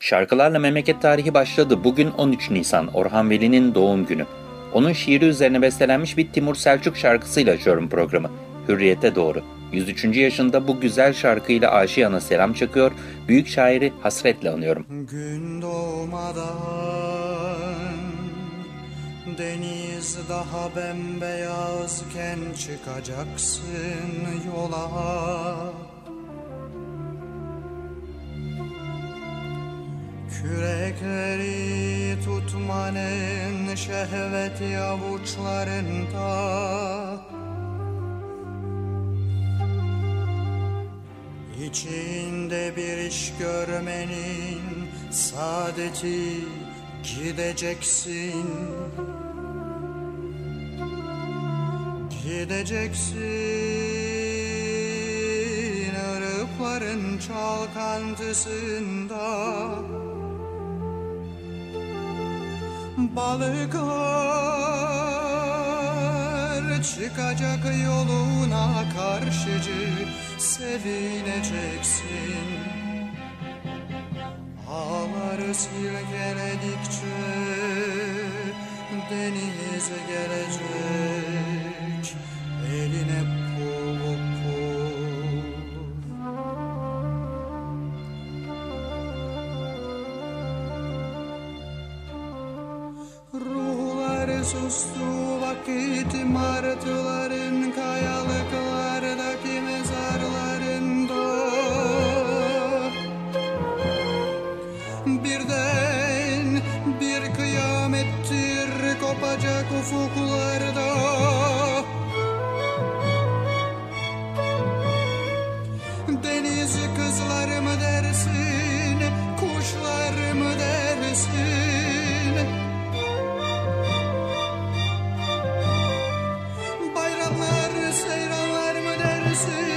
Şarkılarla Memleket Tarihi başladı. Bugün 13 Nisan, Orhan Veli'nin doğum günü. Onun şiiri üzerine bestelenmiş bir Timur Selçuk şarkısıyla açıyorum programı. Hürriyete doğru. 103. yaşında bu güzel şarkıyla Aşiyan'a selam çakıyor, büyük şairi hasretle anıyorum. Gün doğmadan Deniz daha bembeyazken çıkacaksın yola Kürekleri tutmanın şehveti avuçlarında İçinde bir iş görmenin saadeti gideceksin. Gideceksin ırıkların çalkantısında Balıklar çıkacak yoluna karşıcı sevineceksin. Ağları silkeledikçe deniz gelecek Eline sustu vakit martıların see.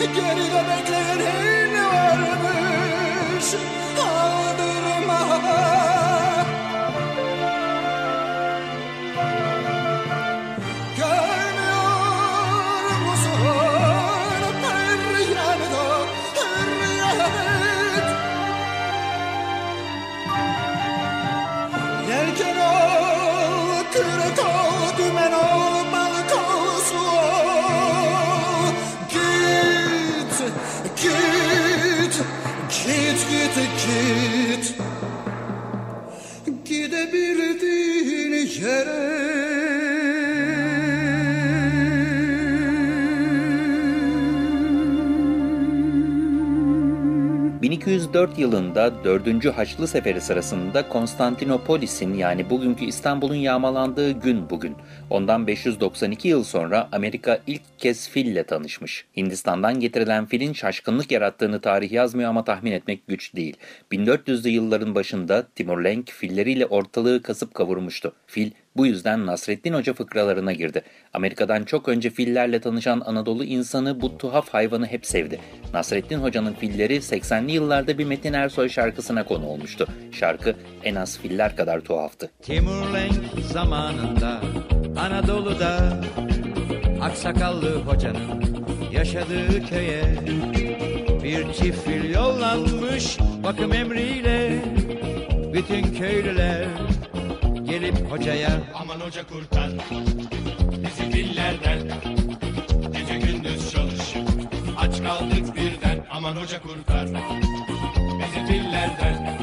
Geride bekleyenin varmış. Aldırma git, git. Gidebildiğin yere. 1204 yılında 4. Haçlı Seferi sırasında Konstantinopolis'in yani bugünkü İstanbul'un yağmalandığı gün bugün. Ondan 592 yıl sonra Amerika ilk kez fille tanışmış. Hindistan'dan getirilen filin şaşkınlık yarattığını tarih yazmıyor ama tahmin etmek güç değil. 1400'lü yılların başında Timur Lenk filleriyle ortalığı kasıp kavurmuştu. Fil bu yüzden Nasreddin Hoca fıkralarına girdi. Amerika'dan çok önce fillerle tanışan Anadolu insanı bu tuhaf hayvanı hep sevdi. Nasreddin Hoca'nın filleri 80'li yıllarda bir Metin Ersoy şarkısına konu olmuştu. Şarkı en az filler kadar tuhaftı. Timur Lenk zamanında Anadolu'da Aksakallı hocanın yaşadığı köye Bir çift fil yollanmış bakım emriyle Bütün köylüler gelip hocaya. Aman hoca kurtar. Bizi dillerden Gece gündüz çalışıp Aç kaldık birden. Aman hoca kurtar. Bizi dillerden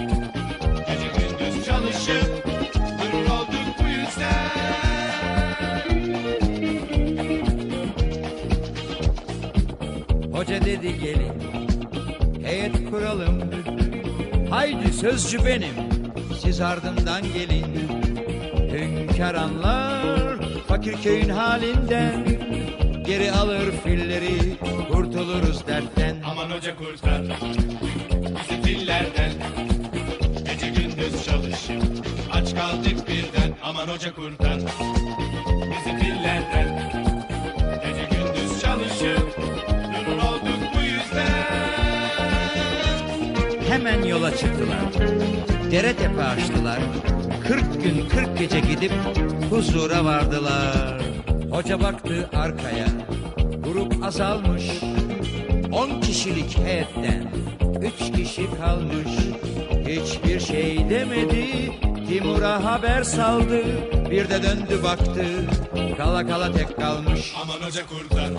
Gece gündüz çalışıp Durur olduk bu yüzden. Hoca dedi gelin. Heyet kuralım. Haydi sözcü benim. Siz ardımdan gelin Hünkar anlar Fakir köyün halinden. Geri alır filleri Kurtuluruz dertten. Aman hoca kurtar Bizi dillerden. Gece gündüz çalışıp Aç kaldık birden. Aman hoca kurtar Bizi dillerden. Gece gündüz çalışıp Durur olduk bu yüzden. Hemen yola çıktılar. Dere tepe açtılar. Kırk gün kırk gece gidip huzura vardılar. Hoca baktı arkaya. Grup azalmış. On kişilik heyetten üç kişi kalmış. Hiçbir şey demedi. Timur'a haber saldı. Bir de döndü baktı. Kala kala tek kalmış. Aman hoca kurtar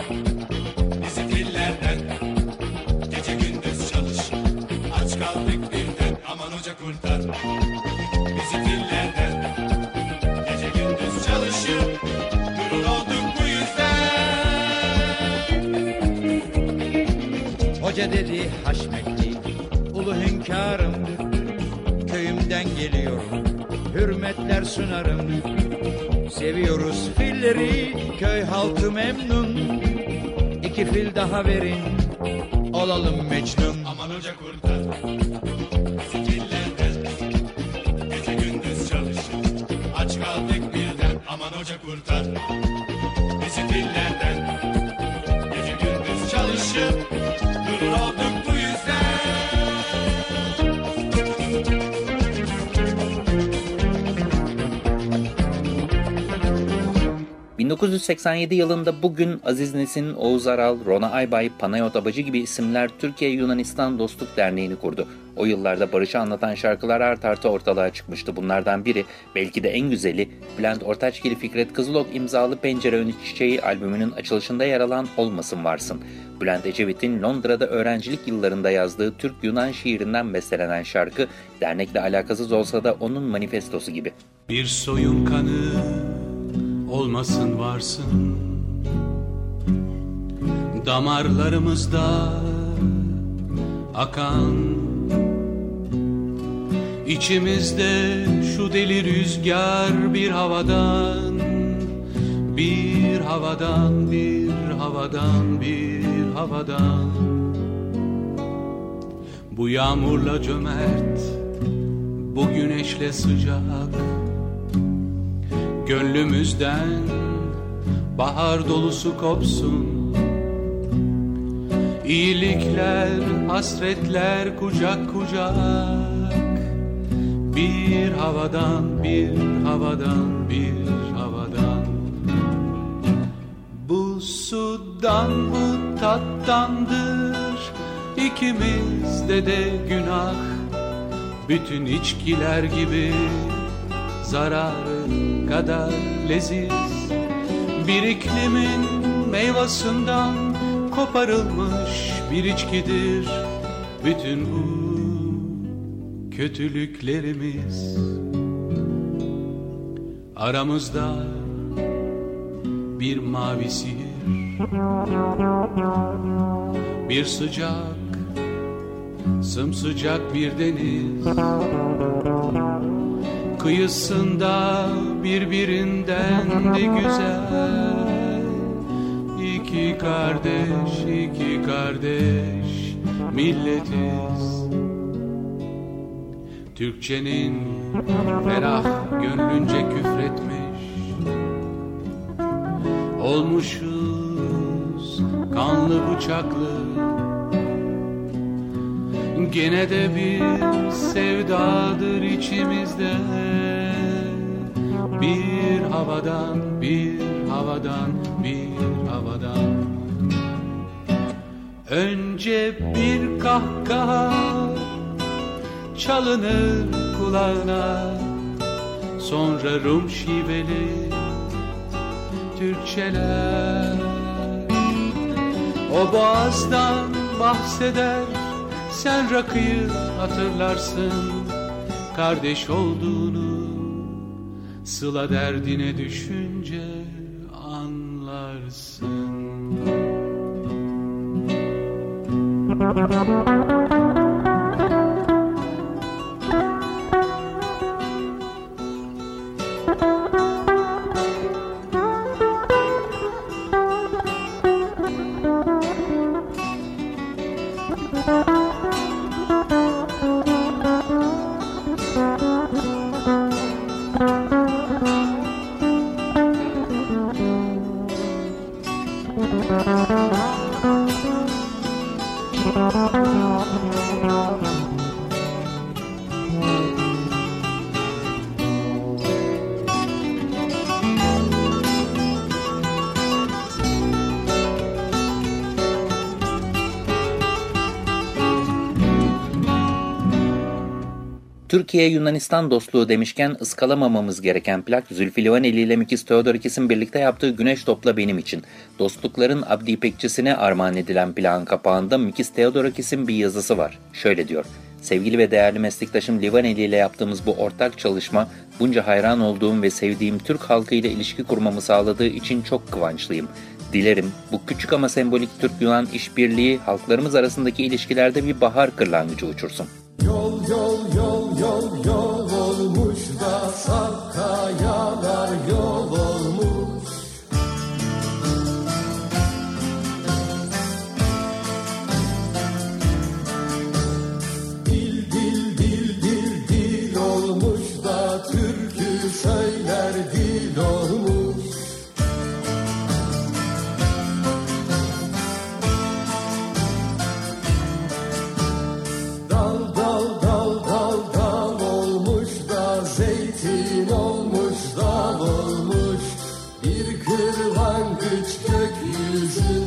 Hoca dedi haşmetli ulu hünkârım Köyümden geliyorum hürmetler sunarım Seviyoruz filleri köy halkı memnun. İki fil daha verin olalım mecnun. Aman hoca kurtar. Bizi dillerden Gece gündüz çalışıp Aç kaldık birden. Aman hoca kurtar. Bizi dillerden 1987 yılında bugün Aziz Nesin, Oğuz Aral, Rona Aybay, Panayot Abacı gibi isimler Türkiye-Yunanistan Dostluk Derneği'ni kurdu. O yıllarda barışı anlatan şarkılar art arta ortalığa çıkmıştı. Bunlardan biri, belki de en güzeli, Bülent Ortaçgil Fikret Kızılok imzalı Pencere Önü Çiçeği albümünün açılışında yer alan Olmasın Varsın. Bülent Ecevit'in Londra'da öğrencilik yıllarında yazdığı Türk-Yunan şiirinden bestelenen şarkı, dernekle alakasız olsa da onun manifestosu gibi. Bir soyun kanı olmasın varsın. Damarlarımızda akan İçimizde şu deli rüzgar bir havadan Bir havadan, bir havadan, bir havadan. Bu yağmurla cömert, bu güneşle sıcak Gönlümüzden bahar dolusu kopsun. İyilikler, hasretler kucak kucak. Bir havadan, bir havadan, bir havadan. Bu sudan, bu tattandır. İkimizde de günah. Bütün içkiler gibi zararı kadar leziz. Bir iklimin meyvasından koparılmış bir içkidir. Bütün bu kötülüklerimiz. Aramızda bir mavi sihir. Bir sıcak, sımsıcak bir deniz Kıyısında birbirinden de güzel. İki kardeş, iki kardeş milletiz. Türkçenin ferah gönlünce küfretmiş. Olmuşuz kanlı bıçaklı Gene de bir sevdadır içimizde. Bir havadan, bir havadan, bir havadan. Önce bir kahkaha çalınır kulağına. Sonra Rum şiveli Türkçeler. O boğazdan bahseder Sen rakıyı hatırlarsın. Kardeş olduğunu Sıla derdine düşünce anlarsın Türkiye-Yunanistan dostluğu demişken ıskalamamamız gereken plak Zülfü Livaneli ile Mikis Theodorakis'in birlikte yaptığı Güneş Topla Benim için. Dostlukların Abdi İpekçisine armağan edilen plağın kapağında Mikis Theodorakis'in bir yazısı var. Şöyle diyor. Sevgili ve değerli meslektaşım Livaneli ile yaptığımız bu ortak çalışma bunca hayran olduğum ve sevdiğim Türk halkı ile ilişki kurmamı sağladığı için çok kıvançlıyım. Dilerim bu küçük ama sembolik Türk-Yunan işbirliği halklarımız arasındaki ilişkilerde bir bahar kırlangıcı uçursun. Yol yol yol yol yol olmuş da sarp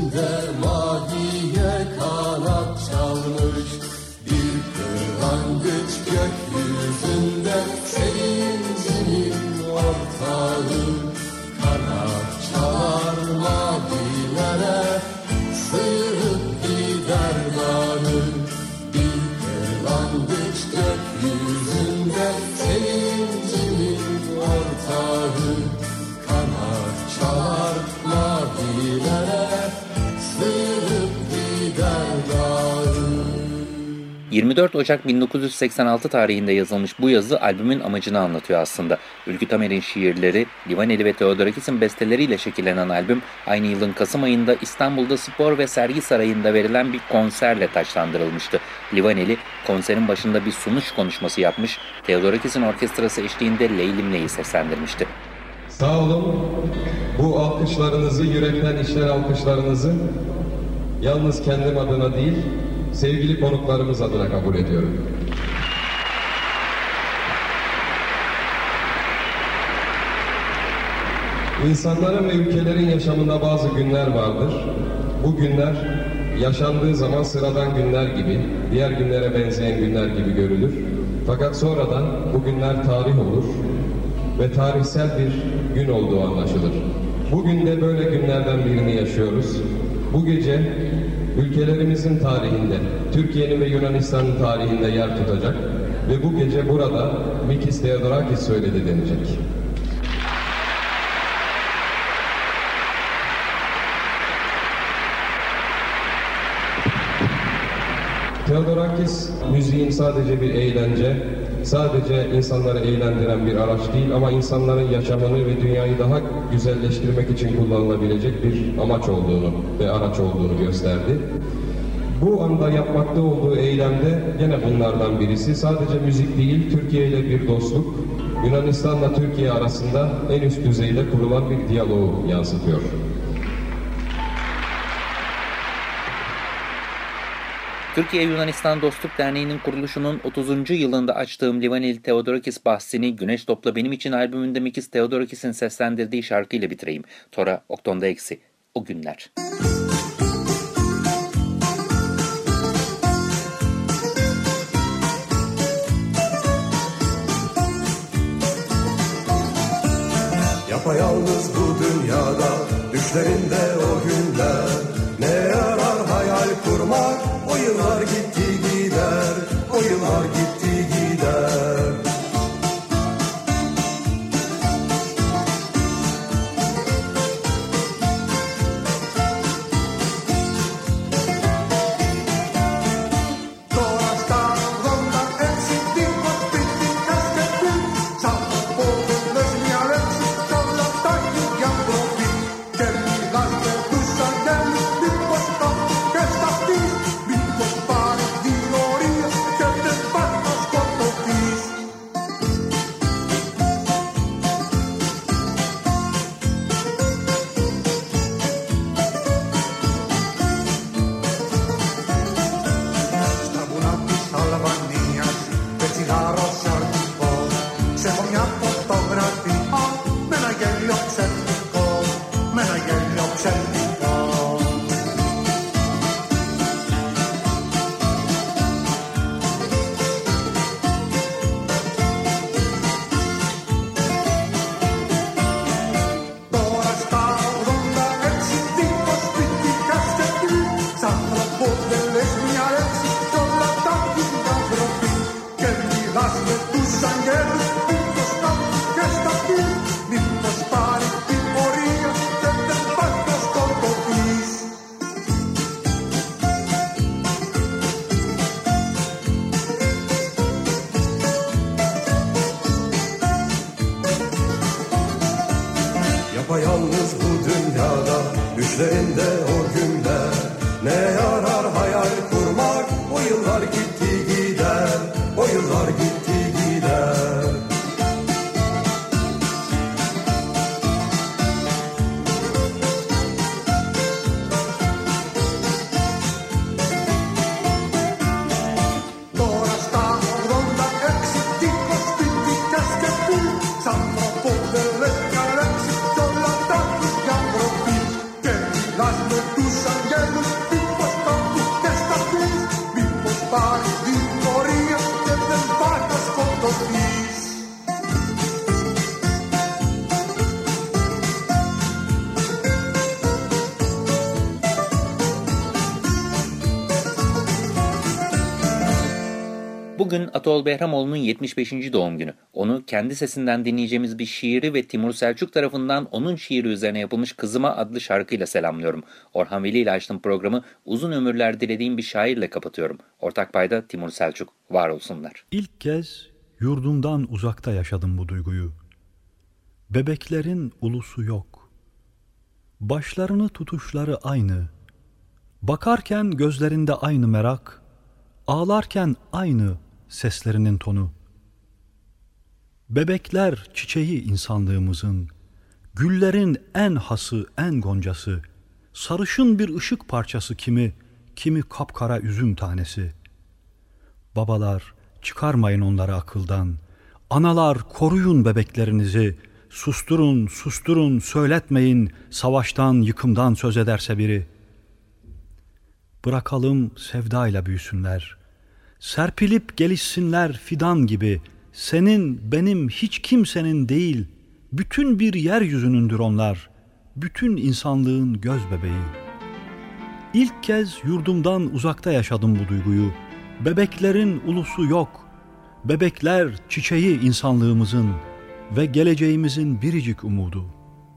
gökyüzünde maviye 24 Ocak 1986 tarihinde yazılmış bu yazı albümün amacını anlatıyor aslında. Ülkü Tamer'in şiirleri, Livaneli ve Theodorakis'in besteleriyle şekillenen albüm aynı yılın Kasım ayında İstanbul'da Spor ve Sergi Sarayı'nda verilen bir konserle taçlandırılmıştı. Livaneli konserin başında bir sunuş konuşması yapmış, Theodorakis'in orkestrası eşliğinde Leylim Ley'i seslendirmişti. Sağ olun. Bu alkışlarınızı, yürekten işler alkışlarınızı yalnız kendim adına değil, sevgili konuklarımız adına kabul ediyorum. İnsanların ve ülkelerin yaşamında bazı günler vardır. Bu günler yaşandığı zaman sıradan günler gibi, diğer günlere benzeyen günler gibi görülür. Fakat sonradan bu günler tarih olur ve tarihsel bir gün olduğu anlaşılır. Bugün de böyle günlerden birini yaşıyoruz. Bu gece ülkelerimizin tarihinde, Türkiye'nin ve Yunanistan'ın tarihinde yer tutacak ve bu gece burada Mikis Theodorakis söyledi denecek. Theodorakis müziğin sadece bir eğlence, sadece insanları eğlendiren bir araç değil ama insanların yaşamını ve dünyayı daha güzelleştirmek için kullanılabilecek bir amaç olduğunu ve araç olduğunu gösterdi. Bu anda yapmakta olduğu eylemde gene bunlardan birisi sadece müzik değil, Türkiye ile bir dostluk, Yunanistan'la Türkiye arasında en üst düzeyde kurulan bir diyaloğu yansıtıyor. Türkiye-Yunanistan Dostluk Derneği'nin kuruluşunun 30. yılında açtığım Livaneli Theodorakis bahsini Güneş Topla Benim için albümünde Mikis Theodorakis'in seslendirdiği şarkıyla bitireyim. Tora Okton'da Eksi. O günler. Yapayalnız bu dünyada Düşlerinde o günler Ne yarar hayal kurmak gitti Atol Behramoğlu'nun 75. doğum günü. Onu kendi sesinden dinleyeceğimiz bir şiiri ve Timur Selçuk tarafından onun şiiri üzerine yapılmış Kızıma adlı şarkıyla selamlıyorum. Orhan Veli ile açtığım programı uzun ömürler dilediğim bir şairle kapatıyorum. Ortak payda Timur Selçuk. Var olsunlar. İlk kez yurdumdan uzakta yaşadım bu duyguyu. Bebeklerin ulusu yok. Başlarını tutuşları aynı. Bakarken gözlerinde aynı merak, ağlarken aynı seslerinin tonu. Bebekler çiçeği insanlığımızın, güllerin en hası, en goncası, sarışın bir ışık parçası kimi, kimi kapkara üzüm tanesi. Babalar, çıkarmayın onları akıldan. Analar, koruyun bebeklerinizi. Susturun, susturun, söyletmeyin savaştan, yıkımdan söz ederse biri. Bırakalım sevdayla büyüsünler. Serpilip gelişsinler fidan gibi. Senin, benim, hiç kimsenin değil. Bütün bir yeryüzünündür onlar. Bütün insanlığın göz bebeği. İlk kez yurdumdan uzakta yaşadım bu duyguyu. Bebeklerin ulusu yok. Bebekler çiçeği insanlığımızın ve geleceğimizin biricik umudu.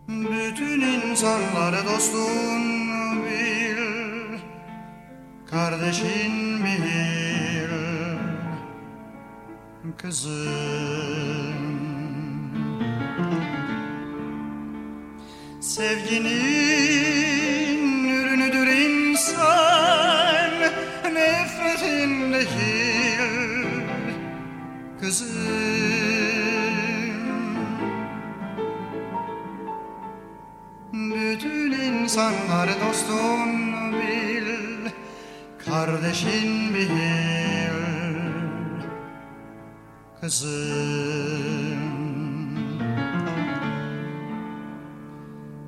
Bütün insanları dostun bil Kardeşin bil Kızım. Sevginin ürünüdür insan Nefretin değil Kızım. Bütün insanları dostun bil Kardeşin bil Kızım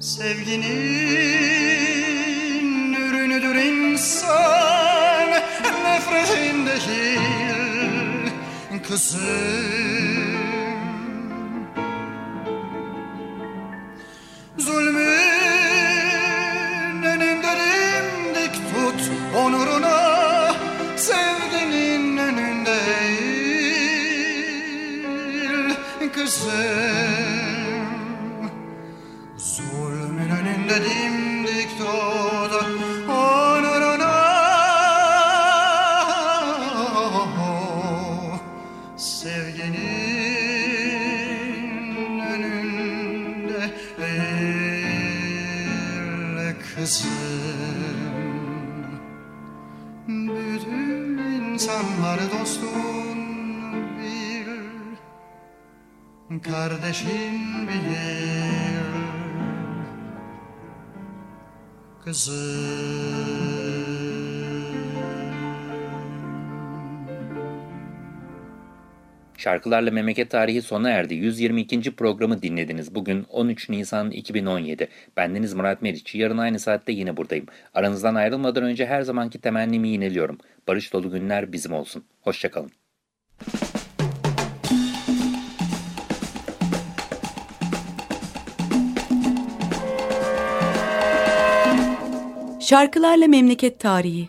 Sevginin ürünüdür insan Nefretin değil Kızım insanları dostun bil Kardeşin bilir. Kızım Şarkılarla Memleket Tarihi sona erdi. 122. programı dinlediniz. Bugün 13 Nisan 2017. Bendeniz Murat Meriç. Yarın aynı saatte yine buradayım. Aranızdan ayrılmadan önce her zamanki temennimi yineliyorum. Barış dolu günler bizim olsun. Hoşçakalın. Şarkılarla Memleket Tarihi